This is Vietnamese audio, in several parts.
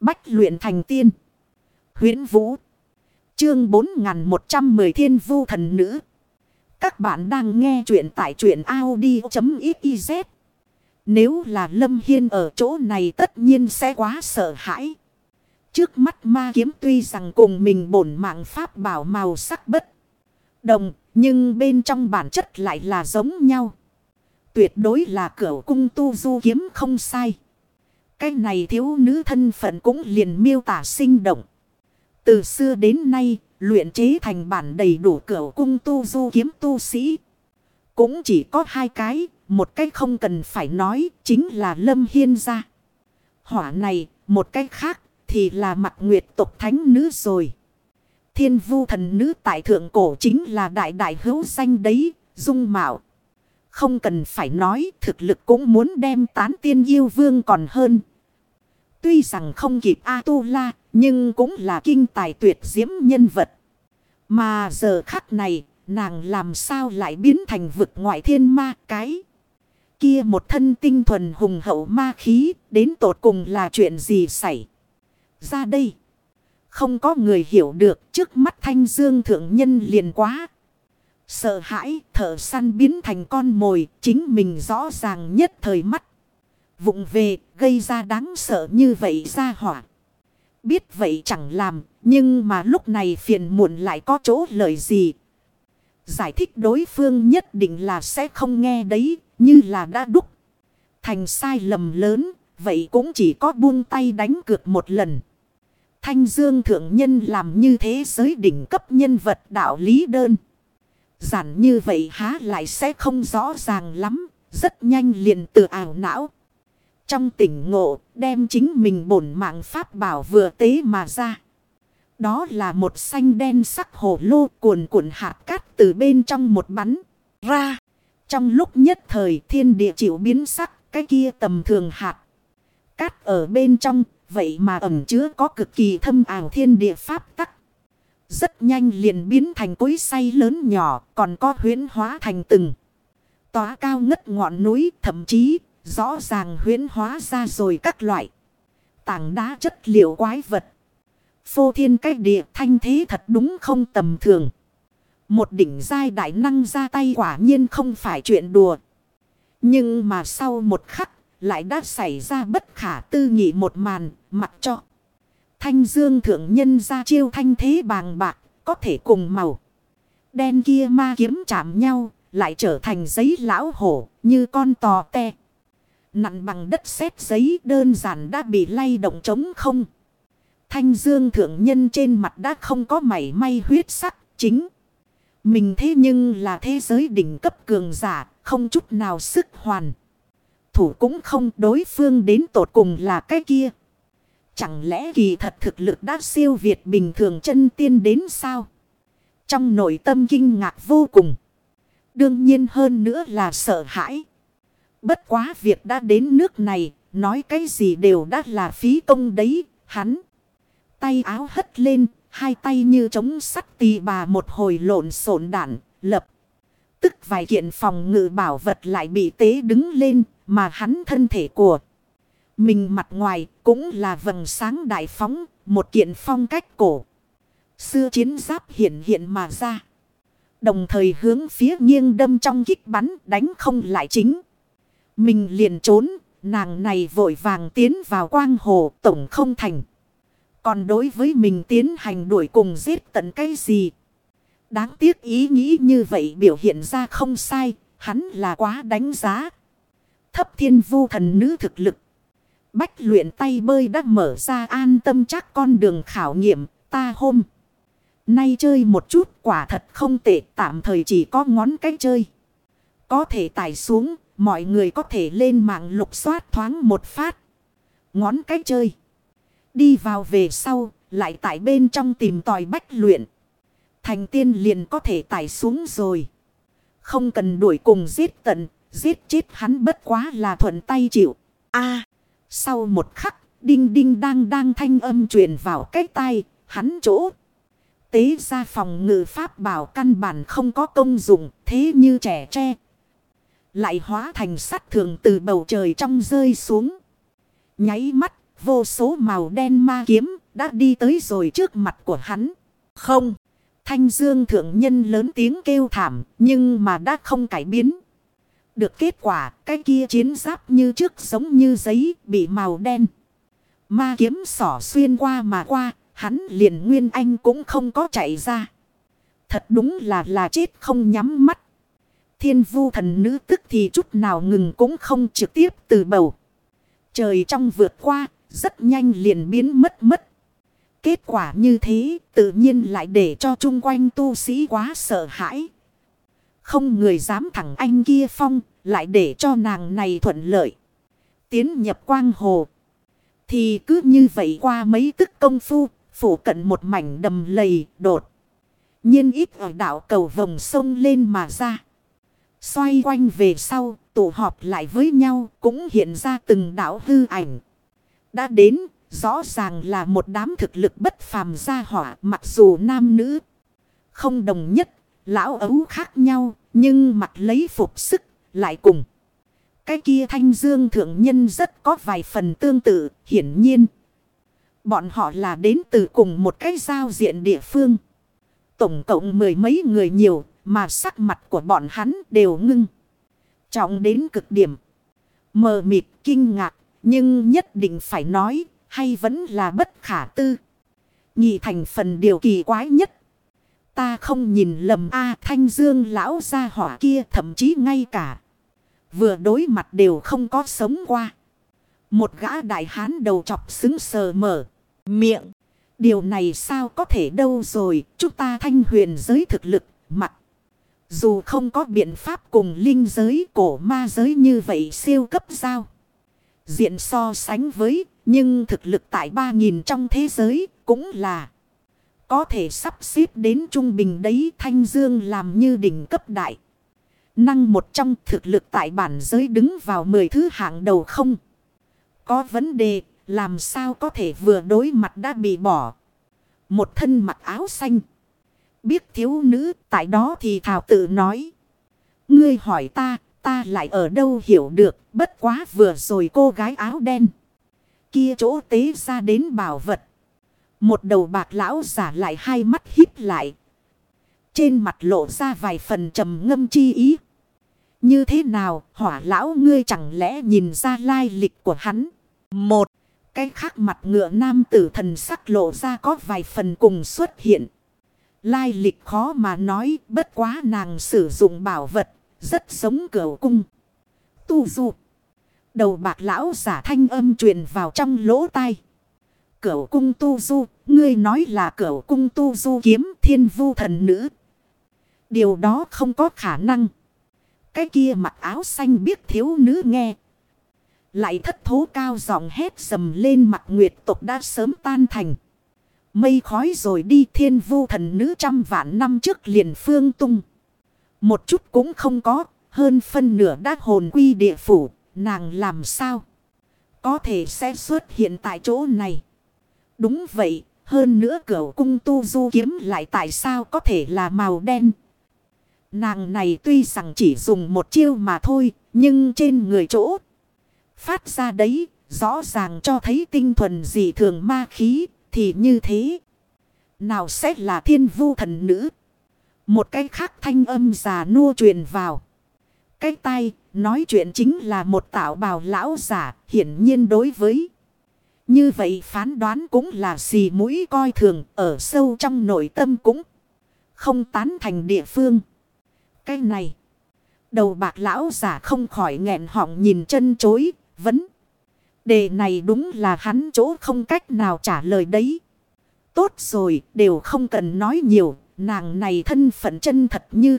Bách luyện thành tiên. huyễn Vũ. Chương 4110 Thiên Vu Thần Nữ. Các bạn đang nghe truyện tại truyện Audi.xyz. Nếu là Lâm Hiên ở chỗ này tất nhiên sẽ quá sợ hãi. Trước mắt ma kiếm tuy rằng cùng mình bổn mạng pháp bảo màu sắc bất đồng. Nhưng bên trong bản chất lại là giống nhau. Tuyệt đối là cửa cung tu du kiếm không sai. Cái này thiếu nữ thân phận cũng liền miêu tả sinh động. Từ xưa đến nay, luyện chế thành bản đầy đủ cửa cung tu du kiếm tu sĩ. Cũng chỉ có hai cái, một cái không cần phải nói, chính là Lâm Hiên gia. Hỏa này, một cái khác, thì là mặt nguyệt tục thánh nữ rồi. Thiên vu thần nữ tại thượng cổ chính là đại đại hữu danh đấy, dung mạo. Không cần phải nói, thực lực cũng muốn đem tán tiên yêu vương còn hơn. Tuy rằng không kịp A-tu-la, nhưng cũng là kinh tài tuyệt diễm nhân vật. Mà giờ khắc này, nàng làm sao lại biến thành vực ngoại thiên ma cái. Kia một thân tinh thuần hùng hậu ma khí, đến tột cùng là chuyện gì xảy ra đây. Không có người hiểu được trước mắt thanh dương thượng nhân liền quá. Sợ hãi thở săn biến thành con mồi chính mình rõ ràng nhất thời mắt. Vụng về gây ra đáng sợ như vậy ra hỏa. Biết vậy chẳng làm nhưng mà lúc này phiền muộn lại có chỗ lợi gì. Giải thích đối phương nhất định là sẽ không nghe đấy như là đã đúc. Thành sai lầm lớn vậy cũng chỉ có buông tay đánh cược một lần. Thanh Dương Thượng Nhân làm như thế giới đỉnh cấp nhân vật đạo lý đơn. Giản như vậy há lại sẽ không rõ ràng lắm, rất nhanh liền từ ảo não. Trong tỉnh ngộ, đem chính mình bổn mạng pháp bảo vừa tế mà ra. Đó là một xanh đen sắc hồ lô cuồn cuộn hạt cát từ bên trong một bắn ra. Trong lúc nhất thời thiên địa chịu biến sắc, cái kia tầm thường hạt. Cát ở bên trong Vậy mà ẩm chứa có cực kỳ thâm ảo thiên địa pháp tắc. Rất nhanh liền biến thành cối say lớn nhỏ còn có huyến hóa thành từng. Tóa cao ngất ngọn núi thậm chí rõ ràng huyến hóa ra rồi các loại. Tảng đá chất liệu quái vật. Phô thiên cách địa thanh thế thật đúng không tầm thường. Một đỉnh giai đại năng ra tay quả nhiên không phải chuyện đùa. Nhưng mà sau một khắc lại đã xảy ra bất khả tư nghị một màn, mặc cho. Thanh dương thượng nhân ra chiêu thanh thế bàng bạc, có thể cùng màu. Đen kia ma kiếm chạm nhau, lại trở thành giấy lão hổ, như con tò te. Nặn bằng đất sét giấy đơn giản đã bị lay động trống không. Thanh dương thượng nhân trên mặt đã không có mảy may huyết sắc, chính. Mình thế nhưng là thế giới đỉnh cấp cường giả, không chút nào sức hoàn thủ cũng không đối phương đến tột cùng là cái kia. Chẳng lẽ kỳ thật thực lực đã siêu việt bình thường chân tiên đến sao? Trong nội tâm kinh ngạc vô cùng. Đương nhiên hơn nữa là sợ hãi. Bất quá việc đã đến nước này, nói cái gì đều đã là phí công đấy, hắn. Tay áo hất lên, hai tay như chống sắt tì bà một hồi lộn xộn đạn, lập. Tức vài kiện phòng ngự bảo vật lại bị tế đứng lên, mà hắn thân thể của mình mặt ngoài cũng là vầng sáng đại phóng, một kiện phong cách cổ. Xưa chiến giáp hiện hiện mà ra. Đồng thời hướng phía nghiêng đâm trong kích bắn đánh không lại chính. Mình liền trốn, nàng này vội vàng tiến vào quang hồ tổng không thành. Còn đối với mình tiến hành đuổi cùng giết tận cái gì? Đáng tiếc ý nghĩ như vậy biểu hiện ra không sai, hắn là quá đánh giá. Thấp thiên vu thần nữ thực lực. Bách luyện tay bơi đã mở ra an tâm chắc con đường khảo nghiệm ta hôm. Nay chơi một chút quả thật không tệ tạm thời chỉ có ngón cái chơi. Có thể tải xuống mọi người có thể lên mạng lục soát thoáng một phát. Ngón cái chơi. Đi vào về sau lại tại bên trong tìm tòi bách luyện. Thành tiên liền có thể tải xuống rồi. Không cần đuổi cùng giết tận Giết chết hắn bất quá là thuận tay chịu. a sau một khắc, đinh đinh đang đang thanh âm truyền vào cái tay, hắn chỗ. Tế ra phòng ngự pháp bảo căn bản không có công dụng, thế như trẻ tre. Lại hóa thành sắt thường từ bầu trời trong rơi xuống. Nháy mắt, Vô số màu đen ma kiếm đã đi tới rồi trước mặt của hắn. Không. Thanh dương thượng nhân lớn tiếng kêu thảm nhưng mà đã không cải biến. Được kết quả cái kia chiến giáp như trước giống như giấy bị màu đen. Ma kiếm sỏ xuyên qua mà qua hắn liền nguyên anh cũng không có chạy ra. Thật đúng là là chết không nhắm mắt. Thiên vu thần nữ tức thì chút nào ngừng cũng không trực tiếp từ bầu. Trời trong vượt qua, rất nhanh liền biến mất mất. Kết quả như thế, tự nhiên lại để cho chung quanh tu sĩ quá sợ hãi. Không người dám thẳng anh kia phong, lại để cho nàng này thuận lợi. Tiến nhập quang hồ. Thì cứ như vậy qua mấy tức công phu, phủ cận một mảnh đầm lầy, đột. nhiên ít ở đảo cầu vòng sông lên mà ra. Xoay quanh về sau, tụ họp lại với nhau cũng hiện ra từng đảo hư ảnh. Đã đến, rõ ràng là một đám thực lực bất phàm gia hỏa mặc dù nam nữ. Không đồng nhất, lão ấu khác nhau, nhưng mặt lấy phục sức, lại cùng. Cái kia thanh dương thượng nhân rất có vài phần tương tự, hiển nhiên. Bọn họ là đến từ cùng một cái giao diện địa phương. Tổng cộng mười mấy người nhiều, mà sắc mặt của bọn hắn đều ngưng. Trọng đến cực điểm. Mờ mịt kinh ngạc. Nhưng nhất định phải nói. Hay vẫn là bất khả tư. Nhị thành phần điều kỳ quái nhất. Ta không nhìn lầm A thanh dương lão gia hỏa kia, thậm chí ngay cả. Vừa đối mặt đều không có sống qua. Một gã đại hán đầu chọc xứng sờ mở. Miệng. Điều này sao có thể đâu rồi. Chúng ta thanh huyền giới thực lực. Mặt. Dù không có biện pháp cùng linh giới cổ ma giới như vậy siêu cấp giao. Diện so sánh với, nhưng thực lực tại 3.000 trong thế giới cũng là có thể sắp xếp đến trung bình đấy thanh dương làm như đỉnh cấp đại. Năng một trong thực lực tại bản giới đứng vào 10 thứ hạng đầu không. Có vấn đề, làm sao có thể vừa đối mặt đã bị bỏ. Một thân mặc áo xanh. Biết thiếu nữ tại đó thì thảo tự nói. Ngươi hỏi ta, ta lại ở đâu hiểu được, bất quá vừa rồi cô gái áo đen. Kia chỗ tế ra đến bảo vật. Một đầu bạc lão giả lại hai mắt híp lại. Trên mặt lộ ra vài phần trầm ngâm chi ý. Như thế nào, hỏa lão ngươi chẳng lẽ nhìn ra lai lịch của hắn? Một, cái khác mặt ngựa nam tử thần sắc lộ ra có vài phần cùng xuất hiện. Lai lịch khó mà nói, bất quá nàng sử dụng bảo vật, rất giống cửa cung. Tu du. Đầu bạc lão giả thanh âm truyền vào trong lỗ tai. Cửu cung tu du, ngươi nói là cửu cung tu du kiếm thiên vu thần nữ. Điều đó không có khả năng. Cái kia mặc áo xanh biết thiếu nữ nghe. Lại thất thố cao giọng hét dầm lên mặt nguyệt tục đã sớm tan thành. Mây khói rồi đi thiên vu thần nữ trăm vạn năm trước liền phương tung. Một chút cũng không có, hơn phân nửa đã hồn quy địa phủ, nàng làm sao? Có thể sẽ xuất hiện tại chỗ này. Đúng vậy, hơn nữa cửa cung tu du kiếm lại tại sao có thể là màu đen. Nàng này tuy rằng chỉ dùng một chiêu mà thôi, nhưng trên người chỗ phát ra đấy, rõ ràng cho thấy tinh thuần dị thường ma khí, thì như thế. Nào sẽ là thiên vu thần nữ. Một cái khác thanh âm già nua truyền vào. Cái tay nói chuyện chính là một tạo bào lão giả hiển nhiên đối với. Như vậy phán đoán cũng là xì mũi coi thường ở sâu trong nội tâm cũng không tán thành địa phương. Cái này. Đầu bạc lão giả không khỏi nghẹn họng nhìn chân chối, vấn. Đề này đúng là hắn chỗ không cách nào trả lời đấy. Tốt rồi, đều không cần nói nhiều, nàng này thân phận chân thật như.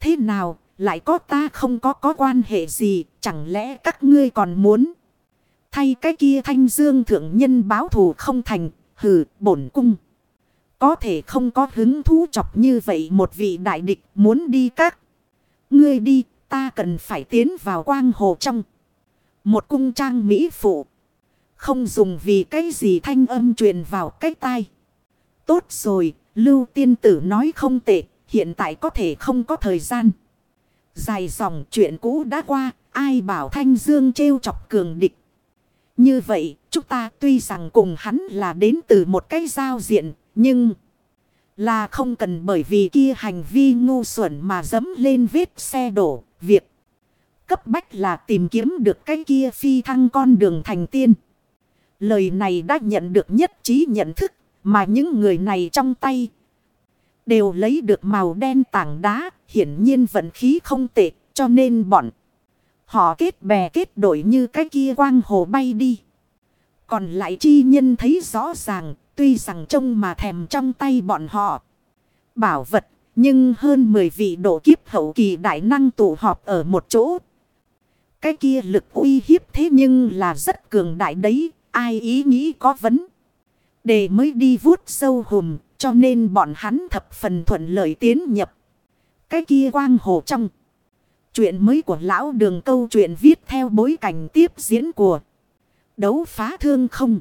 Thế nào, lại có ta không có có quan hệ gì, chẳng lẽ các ngươi còn muốn. Thay cái kia thanh dương thượng nhân báo thù không thành, hừ, bổn cung. Có thể không có hứng thú chọc như vậy một vị đại địch muốn đi các. Ngươi đi, ta cần phải tiến vào quang hồ trong. Một cung trang mỹ phụ. Không dùng vì cái gì thanh âm truyền vào cái tai. Tốt rồi, lưu tiên tử nói không tệ, hiện tại có thể không có thời gian. Dài dòng chuyện cũ đã qua, ai bảo thanh dương trêu chọc cường địch. Như vậy, Chúng ta tuy rằng cùng hắn là đến từ một cái giao diện, nhưng là không cần bởi vì kia hành vi ngu xuẩn mà dấm lên vết xe đổ. Việc cấp bách là tìm kiếm được cái kia phi thăng con đường thành tiên. Lời này đã nhận được nhất trí nhận thức mà những người này trong tay đều lấy được màu đen tảng đá, hiển nhiên vận khí không tệ, cho nên bọn họ kết bè kết đội như cái kia quang hồ bay đi. Còn lại chi nhân thấy rõ ràng, tuy rằng trông mà thèm trong tay bọn họ. Bảo vật, nhưng hơn 10 vị độ kiếp hậu kỳ đại năng tụ họp ở một chỗ. Cái kia lực uy hiếp thế nhưng là rất cường đại đấy, ai ý nghĩ có vấn. Để mới đi vuốt sâu hùm, cho nên bọn hắn thập phần thuận lợi tiến nhập. Cái kia quang hồ trong. Chuyện mới của lão đường câu chuyện viết theo bối cảnh tiếp diễn của đấu phá thương không.